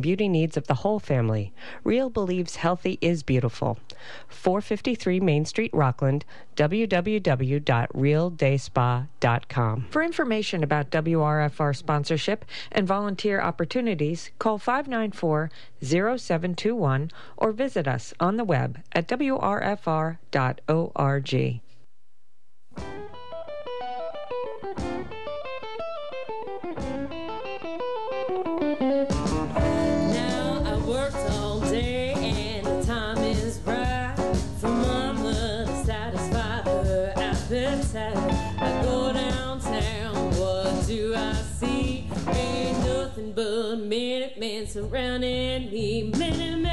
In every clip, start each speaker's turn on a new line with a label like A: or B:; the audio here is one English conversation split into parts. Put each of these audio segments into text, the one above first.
A: beauty needs of the whole family. Real believes healthy is beautiful. 453 Main Street, Rockland, www.realdayspa.com. For information about WRFR sponsorship and volunteer opportunities, call 594 0721 or visit us on the web at wrfr.org.
B: surrounding me. Minute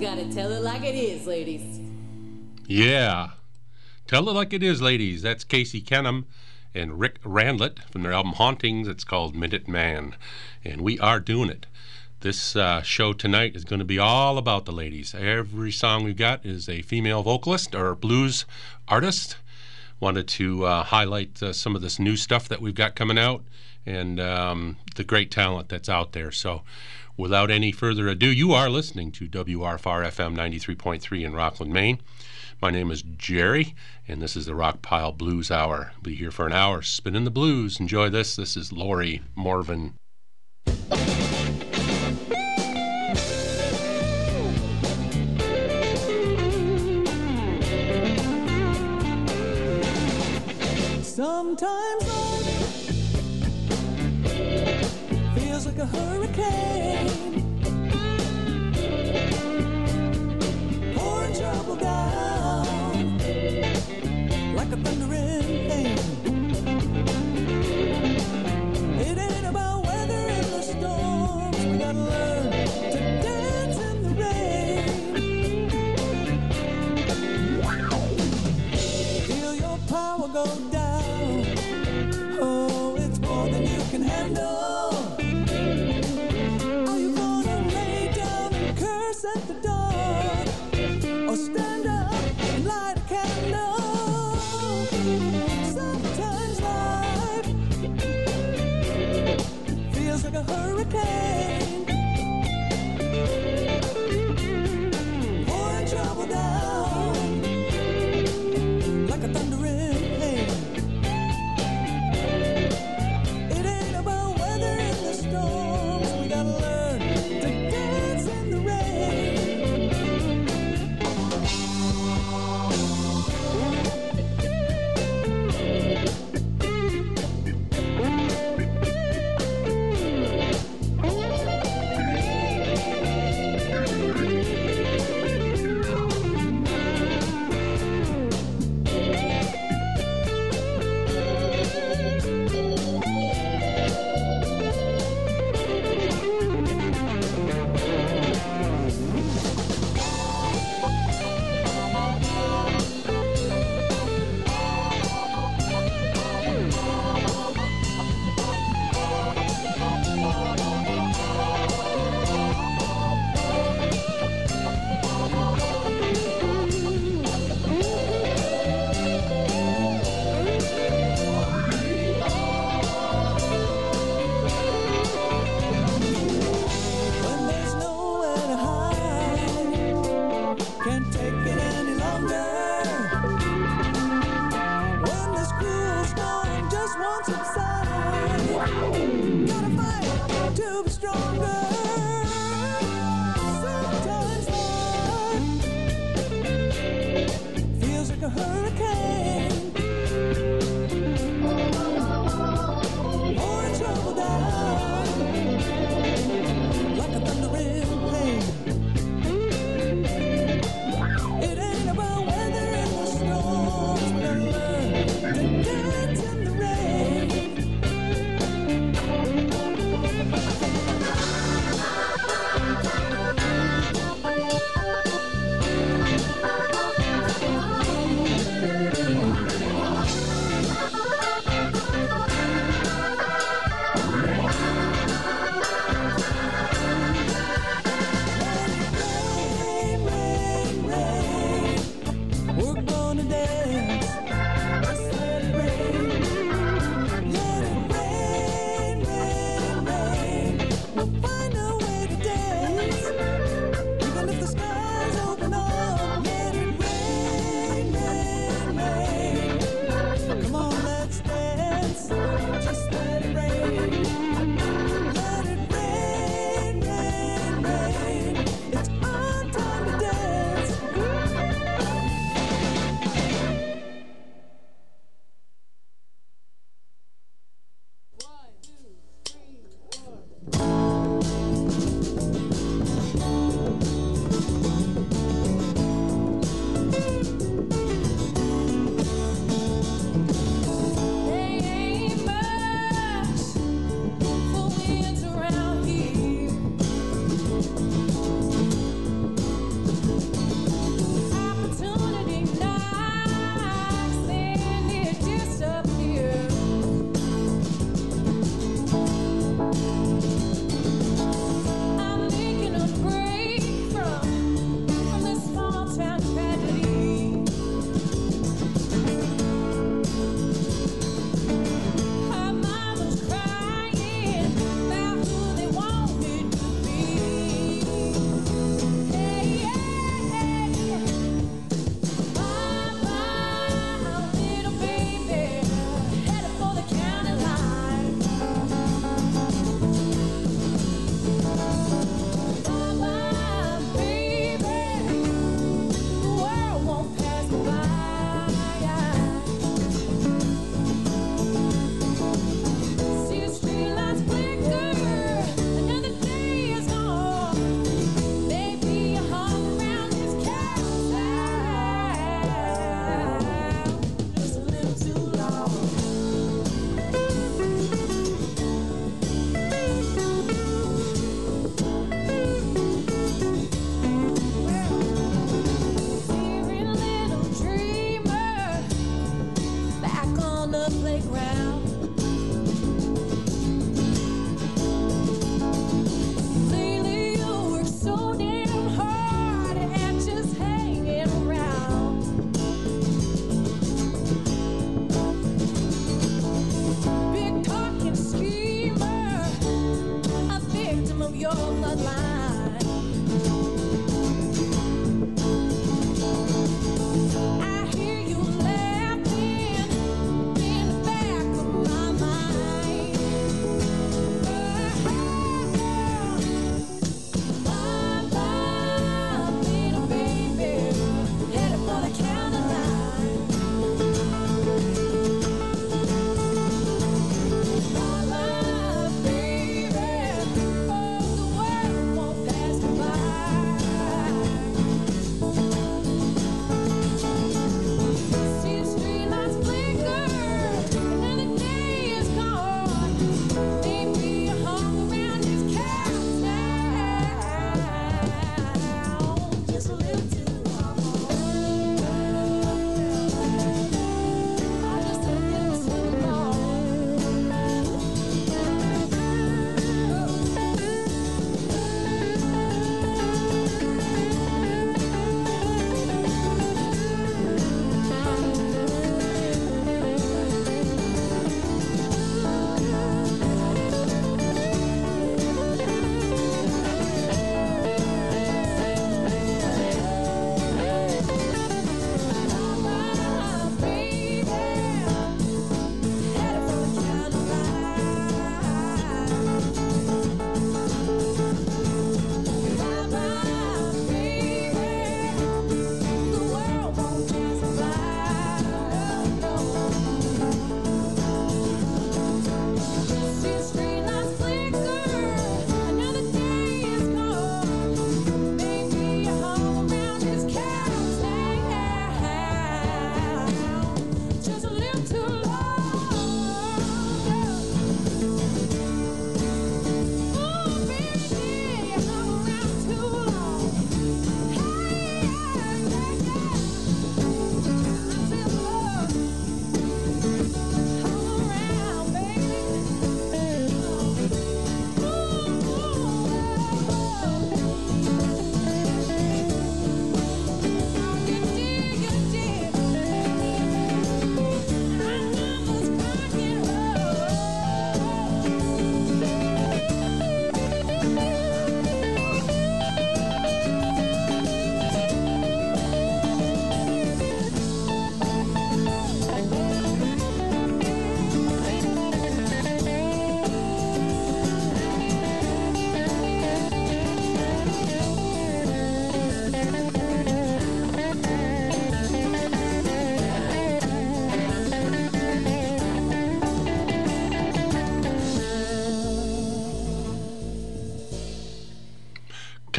B: gotta tell it like it is, ladies.
C: Yeah. Tell it like it is, ladies. That's Casey Kenham and Rick Randlett from their album Hauntings. It's called Minute Man. And we are doing it. This uh, show tonight is going to be all about the ladies. Every song we've got is a female vocalist or blues artist. Wanted to uh, highlight uh, some of this new stuff that we've got coming out and um, the great talent that's out there. So, without any further ado, you are listening to WRFR FM 93.3 in Rockland, Maine. My name is Jerry, and this is the Rockpile Blues Hour. Be here for an hour, spinning the blues. Enjoy this. This is Laurie Morvan.
D: Sometimes like a hurricane, pouring trouble down like a thundering rain. It ain't about weathering the storms. We gotta learn to dance in the rain. Feel your power go down. Like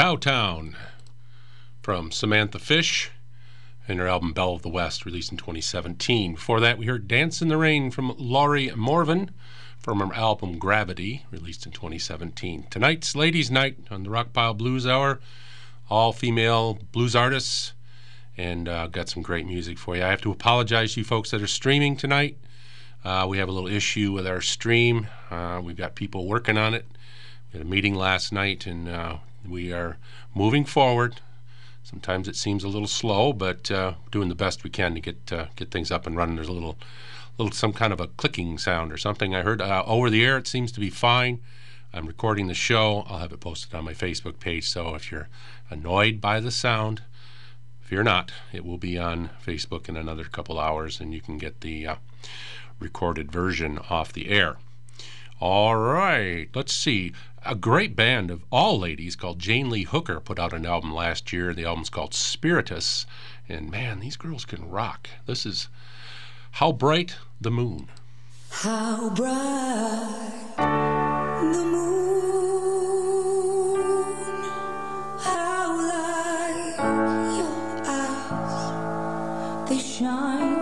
C: Cowtown from Samantha Fish and her album Belle of the West, released in 2017. Before that, we heard Dance in the Rain from Laurie Morvan from her album Gravity, released in 2017. Tonight's Ladies' Night on the Rockpile Blues Hour, all female blues artists, and uh, got some great music for you. I have to apologize to you folks that are streaming tonight. Uh, we have a little issue with our stream. Uh, we've got people working on it. We had a meeting last night, and we are moving forward. Sometimes it seems a little slow, but uh, doing the best we can to get uh, get things up and running. There's a little, little some kind of a clicking sound or something. I heard uh, over the air. It seems to be fine. I'm recording the show. I'll have it posted on my Facebook page. So if you're annoyed by the sound, fear not. It will be on Facebook in another couple hours, and you can get the uh, recorded version off the air. All right, let's see. A great band of all ladies called Jane Lee Hooker put out an album last year. The album's called Spiritus. And man, these girls can rock. This is How Bright the Moon.
E: How bright the moon, how light your eyes, they shine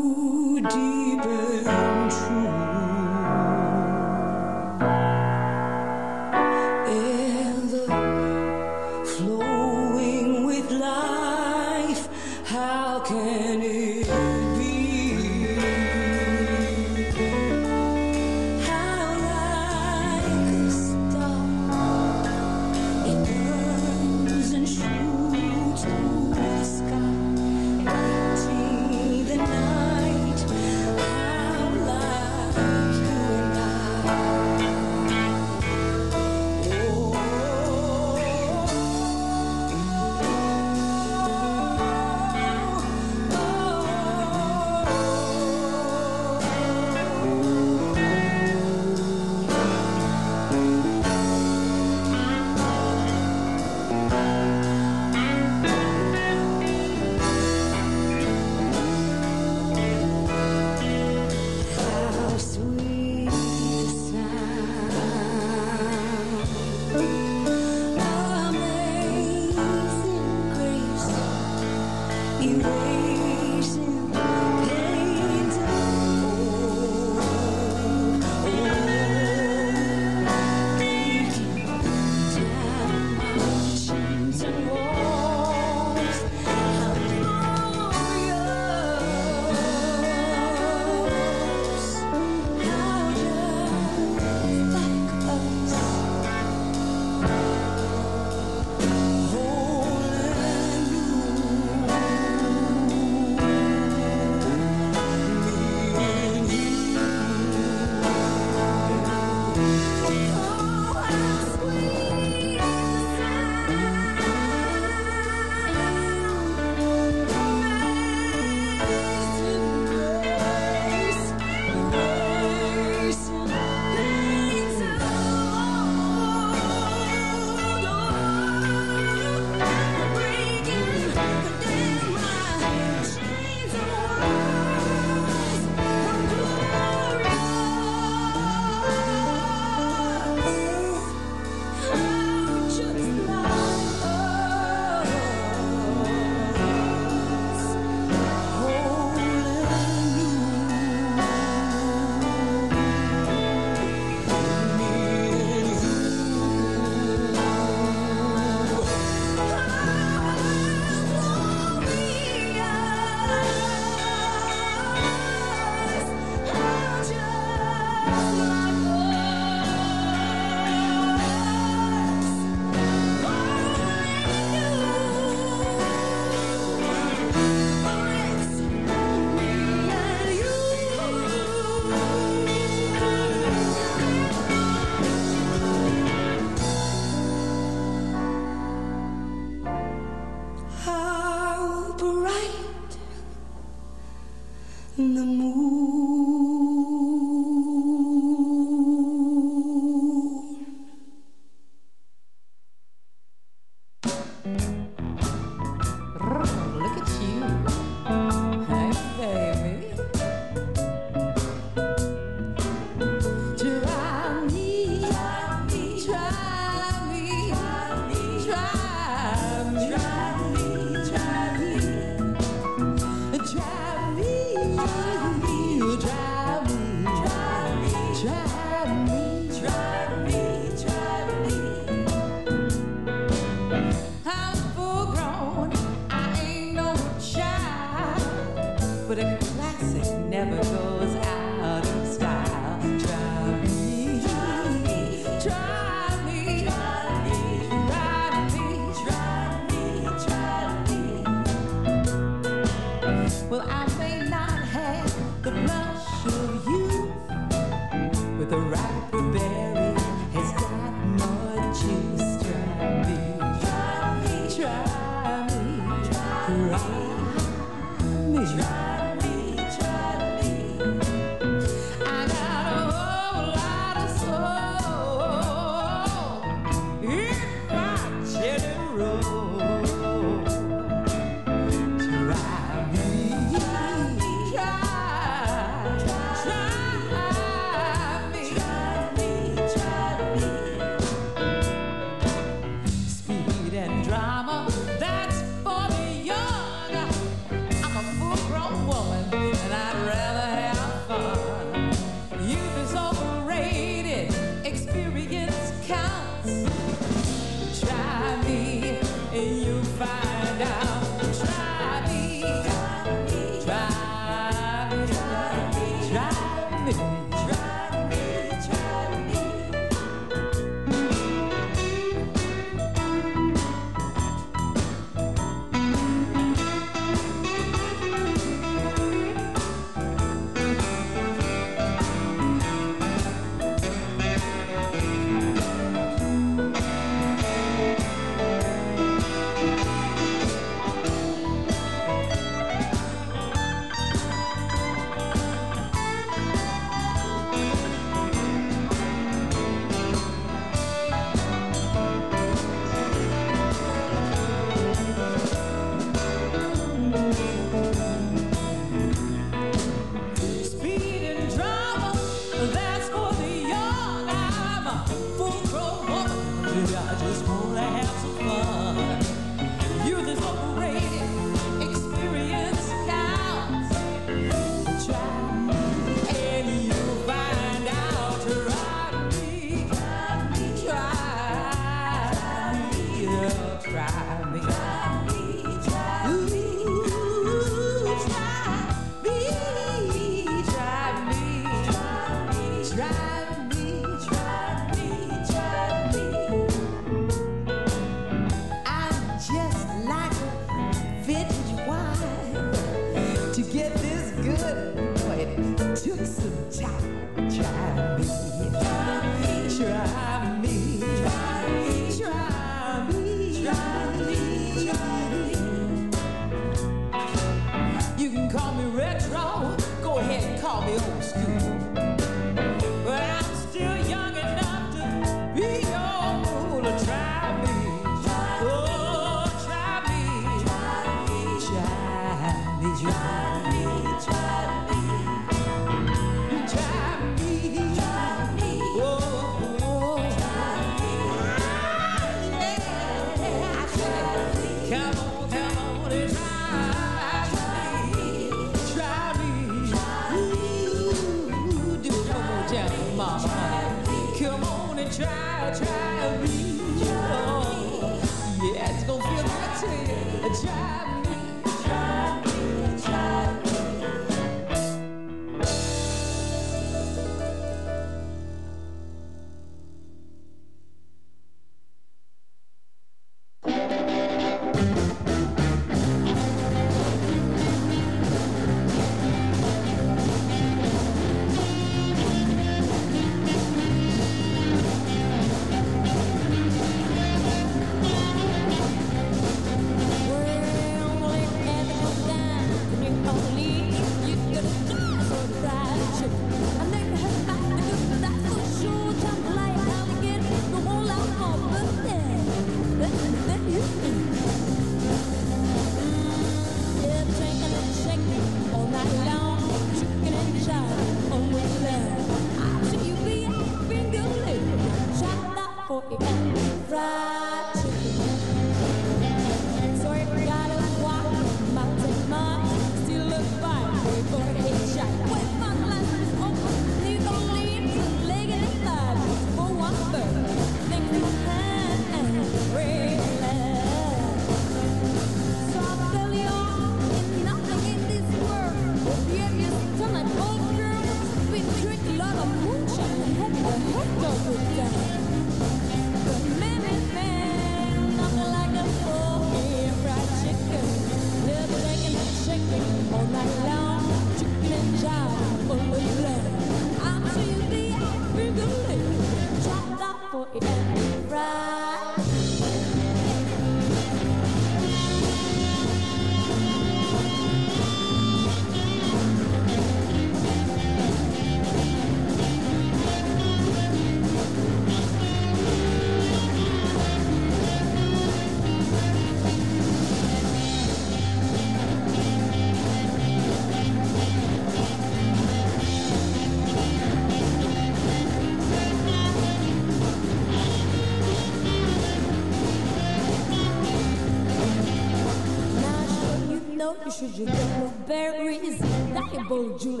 B: Bowl Julian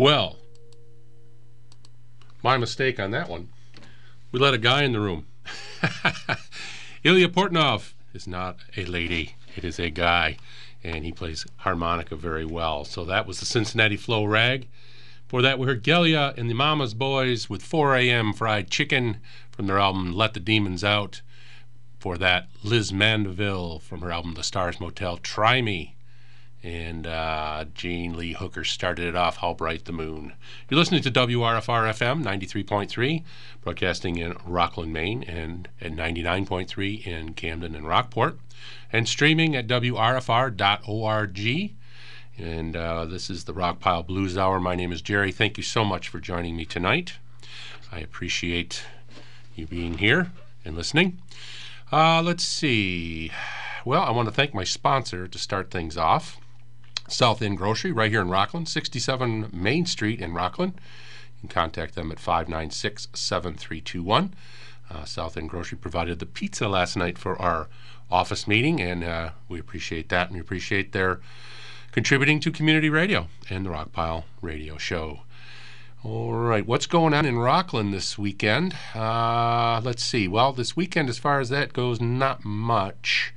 C: Well, my mistake on that one. We let a guy in the room. Ilya Portnov is not a lady, it is a guy, and he plays harmonica very well. So that was the Cincinnati Flow Rag. For that, we heard Gelia and the Mama's Boys with 4 a.m. Fried Chicken from their album Let the Demons Out. For that, Liz Mandeville from her album The Stars Motel, Try Me. And uh, Jane Lee Hooker started it off, How Bright the Moon. You're listening to WRFR FM 93.3, broadcasting in Rockland, Maine, and at 99.3 in Camden and Rockport, and streaming at WRFR.org. And uh, this is the Rockpile Blues Hour. My name is Jerry. Thank you so much for joining me tonight. I appreciate you being here and listening. Uh, let's see. Well, I want to thank my sponsor to start things off. South End Grocery, right here in Rockland, 67 Main Street in Rockland. You can contact them at 596 7321. Uh, South End Grocery provided the pizza last night for our office meeting, and uh, we appreciate that, and we appreciate their contributing to community radio and the Rockpile Radio Show. All right, what's going on in Rockland this weekend? Uh, let's see. Well, this weekend, as far as that goes, not much.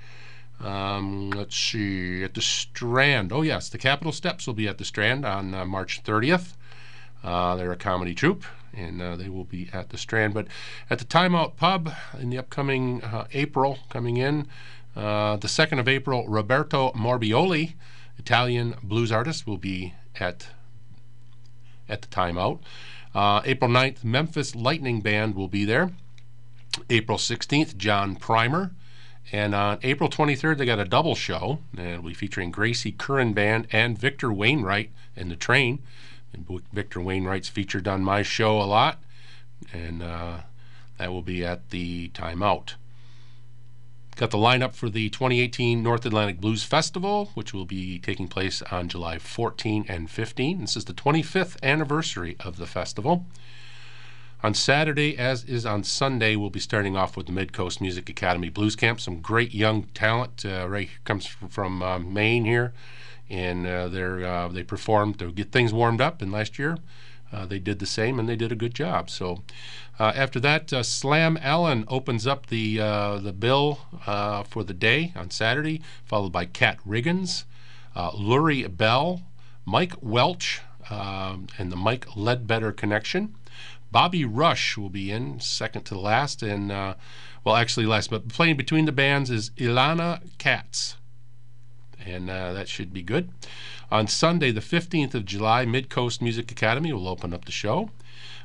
C: Um, let's see. At the Strand. Oh, yes, the Capitol Steps will be at the Strand on uh, March 30th. Uh, they're a comedy troupe, and uh, they will be at the Strand. But at the Timeout Pub in the upcoming uh, April, coming in, uh, the 2nd of April, Roberto Morbioli, Italian blues artist, will be at at the timeout. Uh, April 9th, Memphis Lightning Band will be there. April 16th, John Primer. And on April 23rd, they got a double show. And it'll be featuring Gracie Curran Band and Victor Wainwright in the train. And Victor Wainwright's featured on my show a lot. And uh, that will be at the timeout. Got the lineup for the 2018 North Atlantic Blues Festival, which will be taking place on July 14 and 15. This is the 25th anniversary of the festival. On Saturday, as is on Sunday, we'll be starting off with the Mid Coast Music Academy Blues Camp. Some great young talent. Uh, right comes from, uh, Maine here, and uh, they're uh, they performed to get things warmed up. And last year, they did the same, and they did a good job. So, after that, Slam Allen opens up the the bill for the day on Saturday, followed by Kat Riggins, Lurrie Bell, Mike Welch, um, and the Mike Ledbetter Connection. Bobby Rush will be in second to last, and uh, well, actually last, but playing between the bands is Ilana Katz, and uh, that should be good. On Sunday, the 15th of July, Mid Coast Music Academy will open up the show.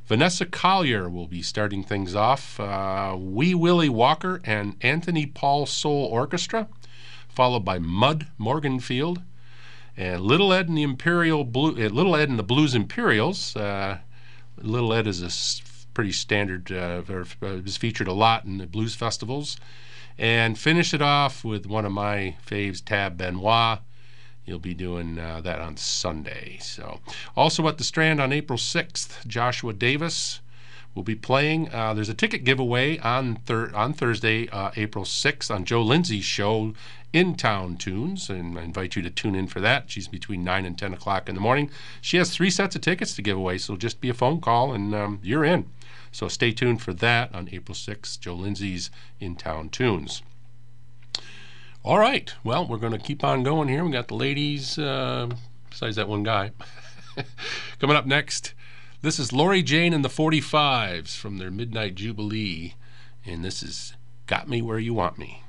C: Vanessa Collier will be starting things off. Uh, Wee Willie Walker and Anthony Paul Soul Orchestra, followed by Mud Morganfield and Little Ed and the Imperial Blue. Uh, Little Ed and the Blues Imperials. Uh, Little Ed is a pretty standard. Uh, or, uh, is featured a lot in the blues festivals, and finish it off with one of my faves, Tab Benoit. You'll be doing uh, that on Sunday. So, also at the Strand on April 6th, Joshua Davis will be playing. Uh, there's a ticket giveaway on thir- on Thursday, uh, April 6th, on Joe Lindsay's show, In Town Tunes, and I invite you to tune in for that. She's between 9 and 10 o'clock in the morning. She has three sets of tickets to give away, so just be a phone call and um, you're in. So stay tuned for that on April 6th, Joe Lindsay's In Town Tunes. All right. Well, we're going to keep on going here. We got the ladies, uh, besides that one guy. Coming up next, this is Laurie Jane and the 45s from their Midnight Jubilee. And this is Got Me Where You Want Me.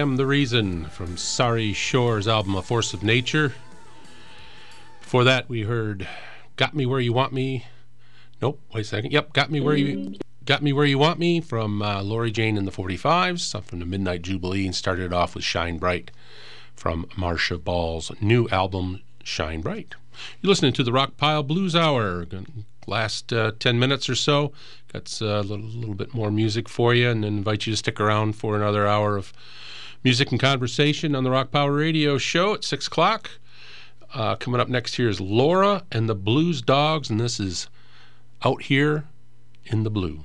B: Damn the Reason from Sari Schorr's album A Force of Nature. Before that, we heard Got Me Where You Want Me. Nope, wait a second. Yep, Got Me Where You Got Me Where You Want Me from uh, Laurie Jane and the 45s, some from the Midnight Jubilee, and started off with Shine Bright from Marcia Ball's new album, Shine Bright. You're listening to the Rockpile Blues Hour. Last uh, 10 minutes or so, got uh, a little, little bit more music for you, and invite you to stick around for another hour of music and conversation on the Rockpile Radio show at 6 o'clock. Uh, coming up next here is Laura and the Blues Dogs, and this is Out Here in the Blue.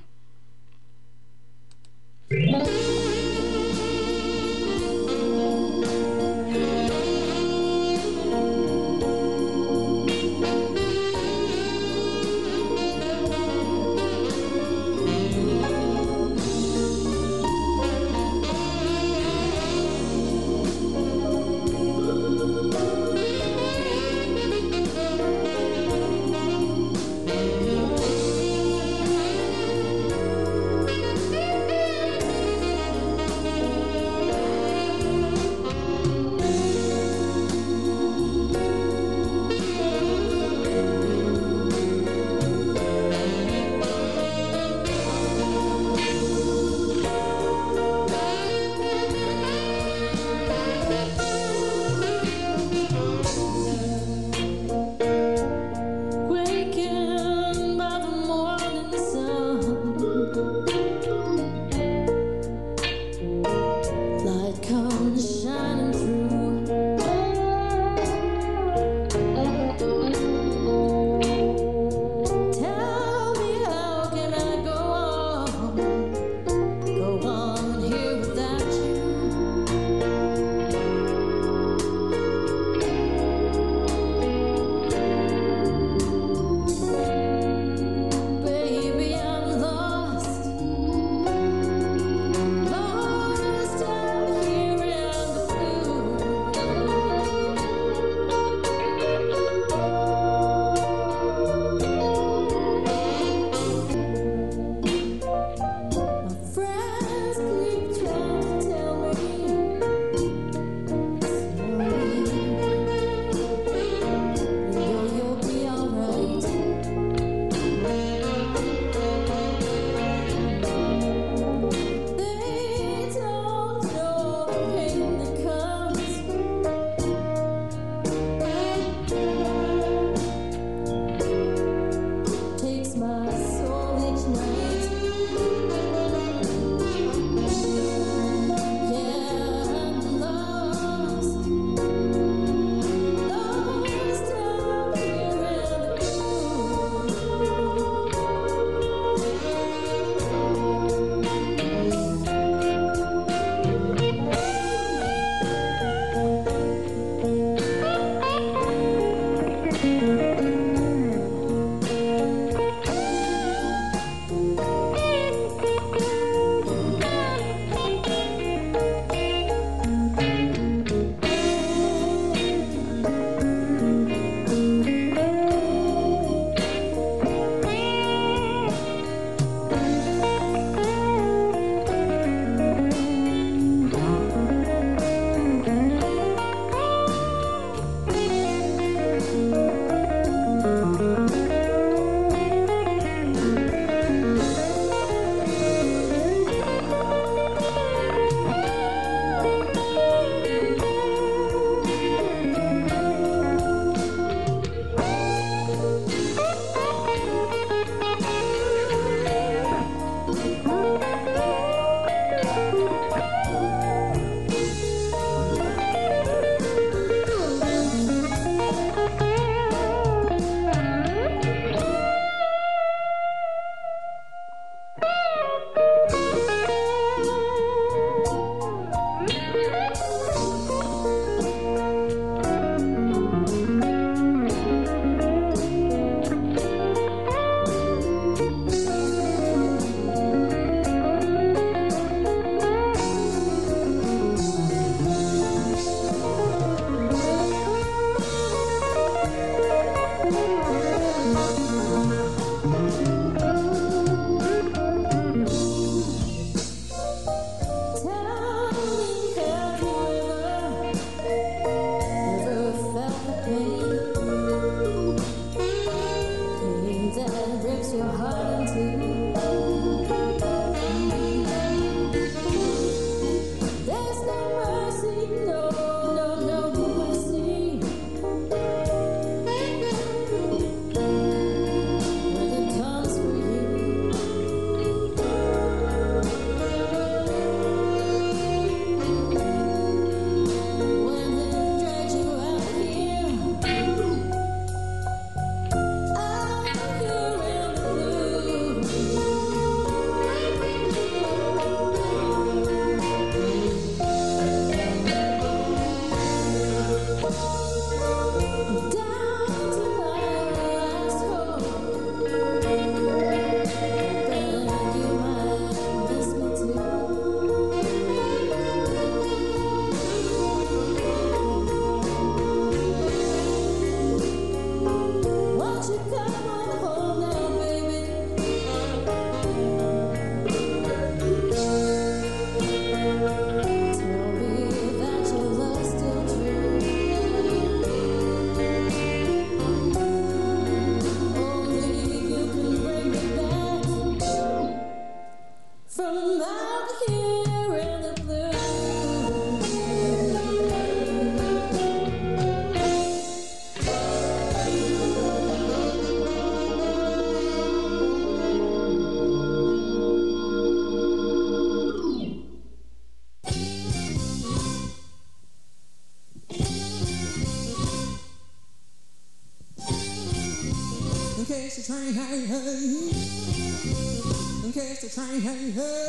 F: say hey hey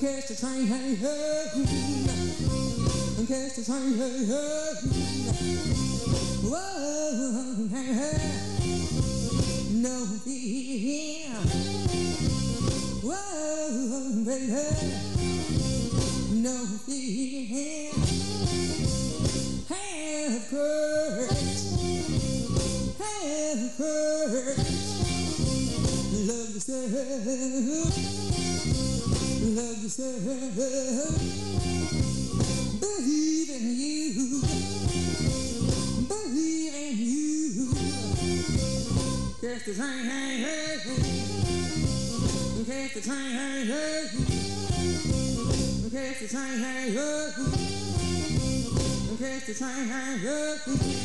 F: Kæstertegn, han i høghulen Han hey, hey, i høghulen Han kæstertegn, han hey, hey yourself. You. Believe you. Catch the train, hey, hey. Catch the train, hey, hey. Catch the train, hey, hey, hey.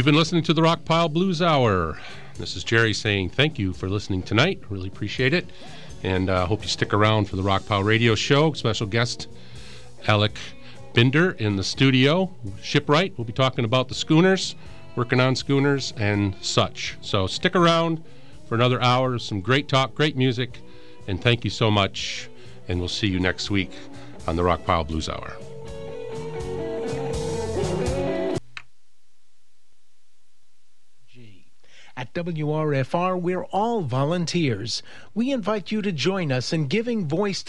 C: You've been listening to the Rockpile Blues Hour. This is Jerry saying thank you for listening tonight. Really appreciate it. And uh, hope you stick around for the Rockpile Radio Show. Special guest Alec Binder in the studio. Shipwright, we'll be talking about the schooners, working on schooners and such. So stick around for another hour some great talk, great music, and thank you so much. And we'll see you next week on the Rockpile Blues Hour.
G: At WRFR, we're all volunteers. We invite you to join us in giving voice